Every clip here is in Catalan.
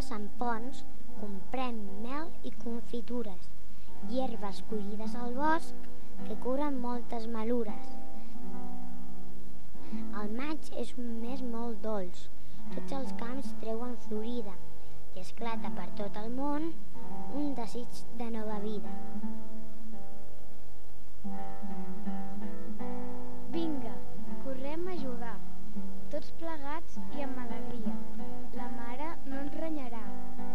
Pons comprem mel i confitures, hierbes collides al bosc que curen moltes malures. El maig és un mes molt dolç, tots els camps treuen florida i esclata per tot el món un desig de nova vida. Plegats i amb alegria. La mare no ens renyarà,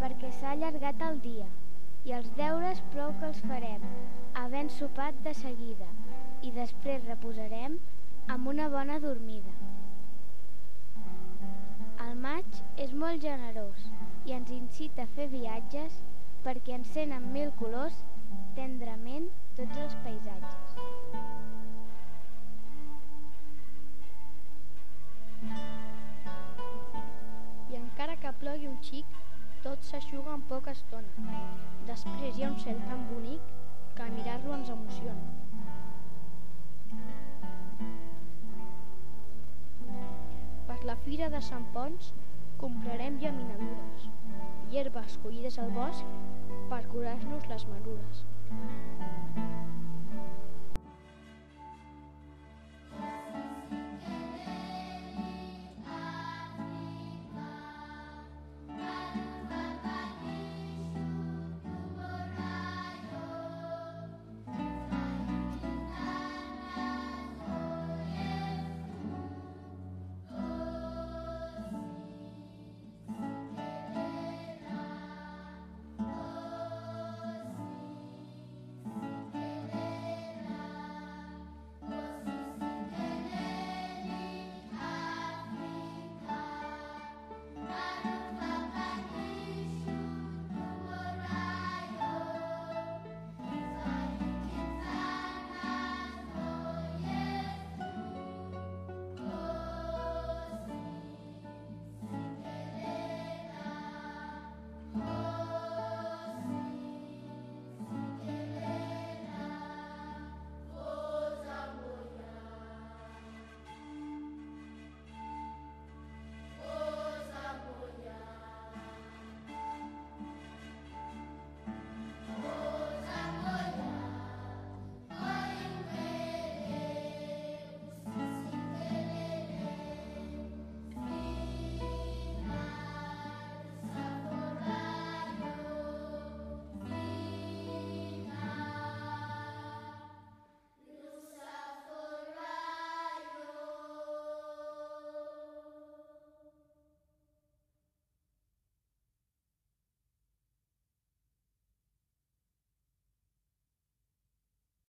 perquè s'ha allargat el dia, i els deures prou que els farem, havent sopat de seguida, i després reposarem amb una bona dormida. El maig és molt generós i ens incita a fer viatges perquè encén amb mil colors tendrament tots els paisatges. Un xic, tot s'aixuga en poca estona. Després hi ha un cel tan bonic que mirar-lo ens emociona. Per la fira de Sant Pons comprarem llaminadures, hierbes collides al bosc per curar-nos les malures.